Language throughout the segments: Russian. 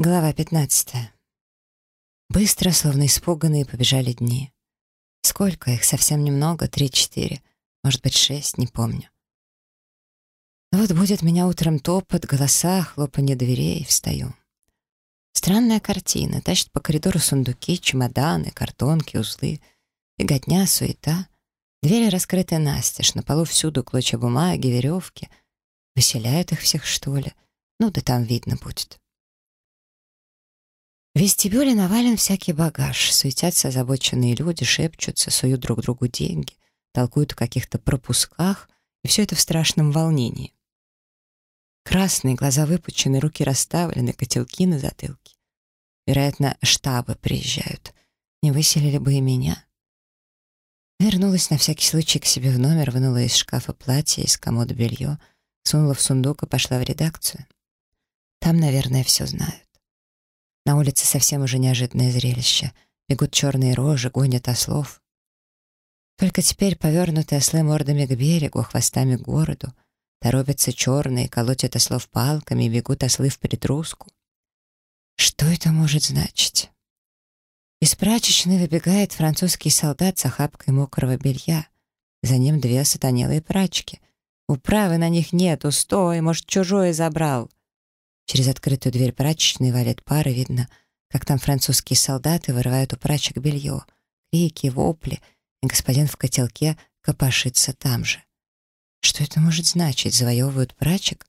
Глава 15. Быстро, словно испуганные, побежали дни. Сколько их? Совсем немного, три-четыре, может быть, шесть, не помню. Вот будет меня утром топот, голоса, хлопанье дверей, встаю. Странная картина. Тащат по коридору сундуки, чемоданы, картонки, узлы. Беготня, суета. Двери раскрыты настежь, на полу всюду клочья бумаги, веревки. Выселяют их всех, что ли? Ну да там видно будет. В вестибюле навален всякий багаж, суетятся озабоченные люди, шепчутся, суют друг другу деньги, толкуют о каких-то пропусках, и все это в страшном волнении. Красные, глаза выпучены, руки расставлены, котелки на затылке. Вероятно, штабы приезжают. Не выселили бы и меня. Вернулась на всякий случай к себе в номер, вынула из шкафа платье, из комода белье, сунула в сундук и пошла в редакцию. Там, наверное, все знают. На улице совсем уже неожиданное зрелище. Бегут черные рожи, гонят ослов. Только теперь повернутые ослы мордами к берегу, хвостами к городу. Торопятся черные, колотят ослов палками и бегут ослы в притруску. Что это может значить? Из прачечной выбегает французский солдат с охапкой мокрого белья. За ним две сатанелые прачки. Управы на них нет, устой, может, чужое забрал. Через открытую дверь прачечной валит пары, видно, как там французские солдаты вырывают у прачек белье. Крики, вопли, и господин в котелке копошится там же. Что это может значить? Завоевывают прачек?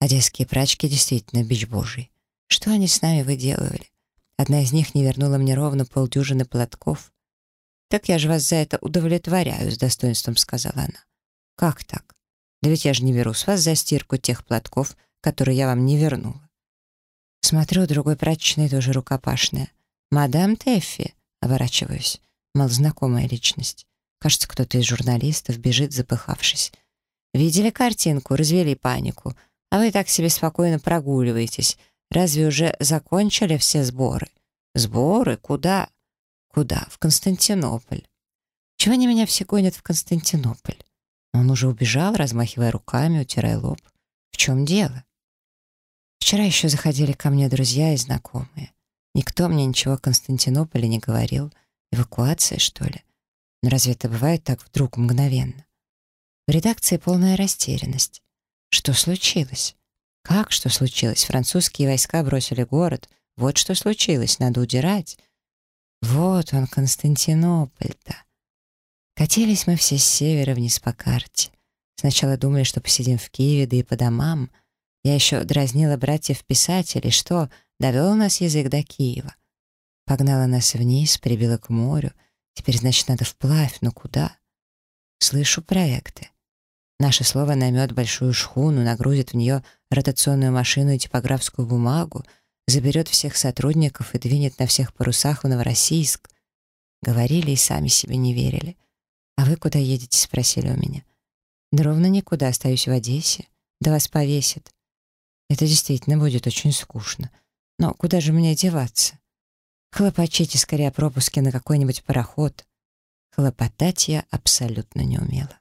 Одесские прачки действительно бич божий. Что они с нами выделывали? Одна из них не вернула мне ровно полдюжины платков. «Так я же вас за это удовлетворяю», — с достоинством сказала она. «Как так? Да ведь я же не беру с вас за стирку тех платков, который я вам не вернула. Смотрю, другой прачечной тоже рукопашная. «Мадам Тэффи», — оборачиваюсь, малознакомая личность. Кажется, кто-то из журналистов бежит, запыхавшись. «Видели картинку, развели панику, а вы так себе спокойно прогуливаетесь. Разве уже закончили все сборы?» «Сборы? Куда?» «Куда? В Константинополь». «Чего они меня все гонят в Константинополь?» Он уже убежал, размахивая руками, утирая лоб. «В чем дело?» Вчера еще заходили ко мне друзья и знакомые. Никто мне ничего о Константинополе не говорил. Эвакуация, что ли? Но разве это бывает так вдруг, мгновенно? В редакции полная растерянность. Что случилось? Как что случилось? Французские войска бросили город. Вот что случилось, надо удирать. Вот он, Константинополь-то. Катились мы все с севера вниз по карте. Сначала думали, что посидим в Киеве, да и по домам — я еще дразнила братьев-писателей, что довел нас язык до Киева. Погнала нас вниз, прибила к морю. Теперь, значит, надо вплавь, но куда? Слышу проекты. Наше слово наймет большую шхуну, нагрузит в нее ротационную машину и типографскую бумагу, заберет всех сотрудников и двинет на всех парусах в Новороссийск. Говорили и сами себе не верили. «А вы куда едете?» — спросили у меня. «Да ровно никуда, остаюсь в Одессе. Да вас повесят. Это действительно будет очень скучно. Но куда же мне деваться? Хлопочите скорее о пропуске на какой-нибудь пароход. Хлопотать я абсолютно не умела.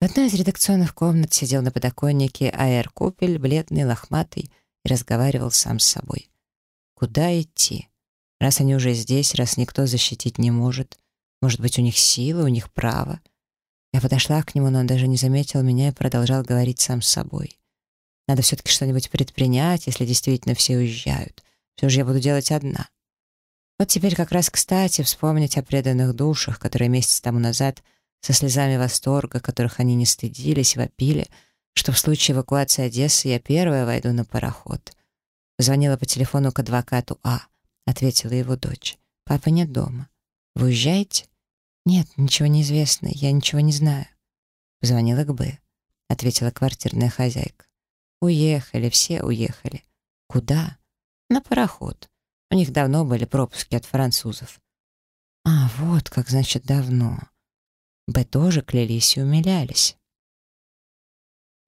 В одной из редакционных комнат сидел на подоконнике А.Р. Купель, бледный, лохматый, и разговаривал сам с собой. Куда идти? Раз они уже здесь, раз никто защитить не может, может быть, у них сила, у них право. Я подошла к нему, но он даже не заметил меня и продолжал говорить сам с собой. Надо все-таки что-нибудь предпринять, если действительно все уезжают. Все же я буду делать одна. Вот теперь как раз кстати вспомнить о преданных душах, которые месяц тому назад со слезами восторга, которых они не стыдились, вопили, что в случае эвакуации Одессы я первая войду на пароход. Позвонила по телефону к адвокату А. Ответила его дочь. «Папа нет дома. Вы уезжаете?» «Нет, ничего не известно, я ничего не знаю». Позвонила к Б. Ответила квартирная хозяйка. Уехали, все уехали. Куда? На пароход. У них давно были пропуски от французов. А, вот как, значит, давно. Б тоже клялись и умилялись.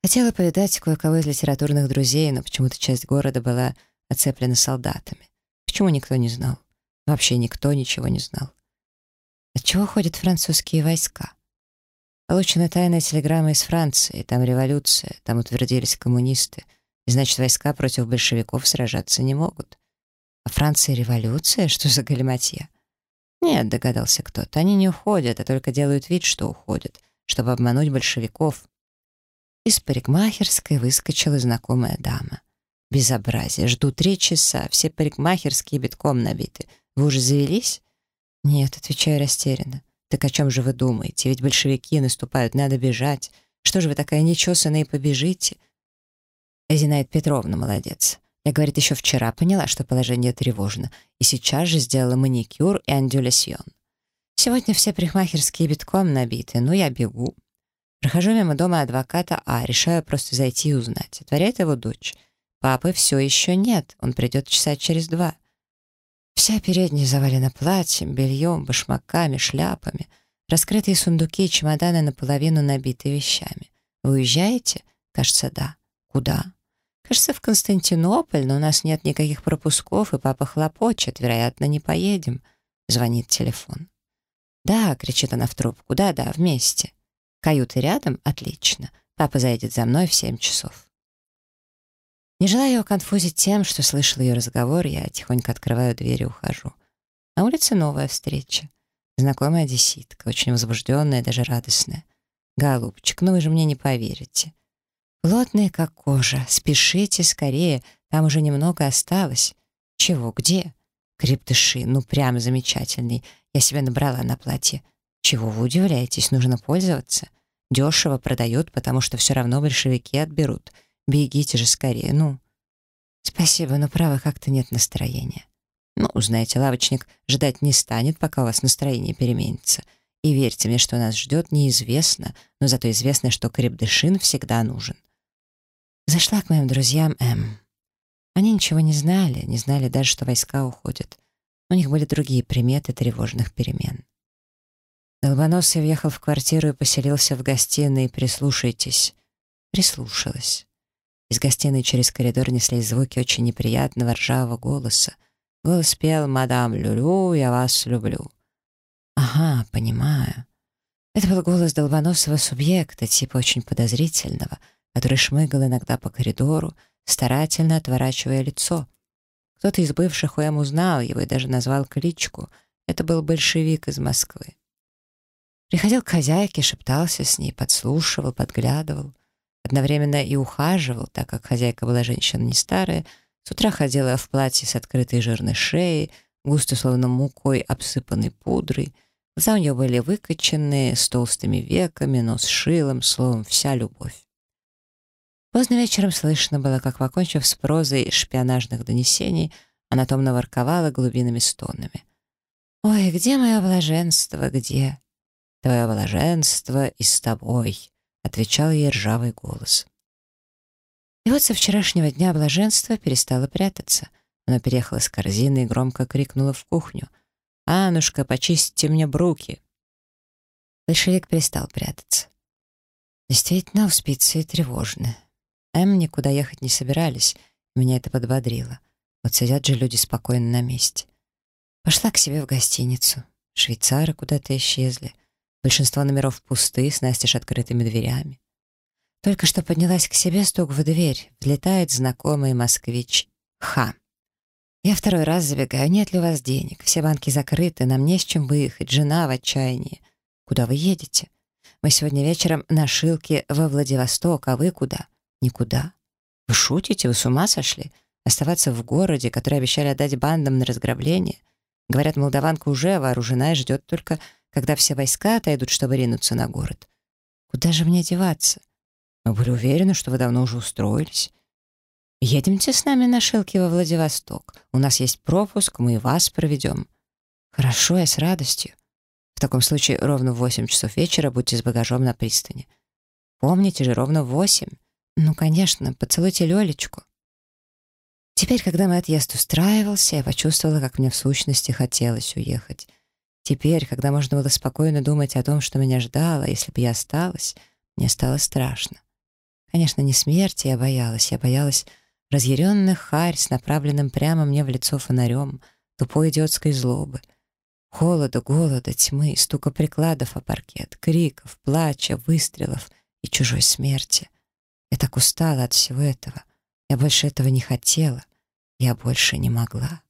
Хотела повидать кое-кого из литературных друзей, но почему-то часть города была оцеплена солдатами. Почему никто не знал? Вообще никто ничего не знал. От чего ходят французские войска? Получена тайная телеграмма из Франции, там революция, там утвердились коммунисты. И значит, войска против большевиков сражаться не могут. А Франция революция? Что за галиматья? Нет, догадался кто-то. Они не уходят, а только делают вид, что уходят, чтобы обмануть большевиков. Из парикмахерской выскочила знакомая дама. Безобразие. Жду три часа. Все парикмахерские битком набиты. Вы уже завелись? Нет, отвечаю растерянно. Так о чем же вы думаете? Ведь большевики наступают, надо бежать. Что же вы такая нечесанная и побежите? Зинаида Петровна молодец. Я, говорит, еще вчера поняла, что положение тревожно, и сейчас же сделала маникюр и андюлясьон. Сегодня все парикмахерские битком набиты, но я бегу. Прохожу мимо дома адвоката А, решаю просто зайти и узнать. Отворяет его дочь. Папы все еще нет, он придет часа через два. Вся передняя завалена платьем, бельем, башмаками, шляпами. Раскрытые сундуки и чемоданы наполовину набиты вещами. Вы уезжаете? Кажется, да. Куда? Кажется, в Константинополь, но у нас нет никаких пропусков, и папа хлопочет. Вероятно, не поедем. Звонит телефон. «Да», — кричит она в трубку, «да-да, вместе». «Каюты рядом? Отлично. Папа заедет за мной в семь часов». Не желая его конфузить тем, что слышал ее разговор, я тихонько открываю дверь и ухожу. На улице новая встреча. Знакомая одесситка, очень возбужденная, даже радостная. «Голубчик, ну вы же мне не поверите». «Плотные, как кожа. Спешите скорее, там уже немного осталось». «Чего? Где?» «Криптыши, ну прям замечательный. Я себе набрала на платье». «Чего вы удивляетесь? Нужно пользоваться. Дешево продают, потому что все равно большевики отберут. Бегите же скорее, ну». «Спасибо, но право как-то нет настроения». «Ну, знаете, лавочник ждать не станет, пока у вас настроение переменится. И верьте мне, что нас ждет, неизвестно, но зато известно, что крепдышин всегда нужен». Зашла к моим друзьям М. Они ничего не знали, не знали даже, что войска уходят. У них были другие приметы тревожных перемен. Долбоносый въехал в квартиру и поселился в гостиной. «Прислушайтесь». Прислушалась. Из гостиной через коридор неслись звуки очень неприятного ржавого голоса. Голос пел «Мадам Люлю, я вас люблю». «Ага, понимаю». Это был голос долбоносого субъекта, типа очень подозрительного, который шмыгал иногда по коридору, старательно отворачивая лицо. Кто-то из бывших УМ узнал его и даже назвал кличку. Это был большевик из Москвы. Приходил к хозяйке, шептался с ней, подслушивал, подглядывал. Одновременно и ухаживал, так как хозяйка была женщина не старая, с утра ходила в платье с открытой жирной шеей, густо словно мукой обсыпанной пудрой. Глаза у нее были выкоченные, с толстыми веками, нос шилом, словом, вся любовь. Поздно вечером слышно было, как, покончив с прозой шпионажных донесений, она томно ворковала глубинными стонами. «Ой, где мое блаженство, где?» «Твое блаженство и с тобой», отвечал ей ржавый голос. И вот со вчерашнего дня блаженство перестало прятаться. Она переехала с корзины и громко крикнула в кухню. «Анушка, почистите мне бруки!» Большевик перестал прятаться. Действительно, успеется и тревожно. Эм никуда ехать не собирались, меня это подбодрило. Вот сидят же люди спокойно на месте. Пошла к себе в гостиницу. Швейцары куда-то исчезли. Большинство номеров пусты, с настежь открытыми дверями. Только что поднялась к себе, стук в дверь. Влетает знакомый москвич. Ха. Я второй раз забегаю. Нет ли у вас денег? Все банки закрыты, нам не с чем выехать. Жена в отчаянии. Куда вы едете? Мы сегодня вечером на Шилке во Владивосток, а вы куда? Никуда. Вы шутите? Вы с ума сошли? Оставаться в городе, который обещали отдать бандам на разграбление? Говорят, молдаванка уже вооружена и ждет только когда все войска отойдут, чтобы ринуться на город. Куда же мне деваться? Мы были уверены, что вы давно уже устроились. Едемте с нами на Шелке во Владивосток. У нас есть пропуск, мы и вас проведем. Хорошо, я с радостью. В таком случае ровно в восемь часов вечера будьте с багажом на пристани. Помните же, ровно в восемь. Ну, конечно, поцелуйте Лёлечку. Теперь, когда мой отъезд устраивался, я почувствовала, как мне в сущности хотелось уехать. Теперь, когда можно было спокойно думать о том, что меня ждало, если бы я осталась, мне стало страшно. Конечно, не смерти я боялась, я боялась разъяренных харь с направленным прямо мне в лицо фонарем, тупой идиотской злобы. Холода, голода, тьмы, стука прикладов о паркет, криков, плача, выстрелов и чужой смерти. Я так устала от всего этого. Я больше этого не хотела. Я больше не могла.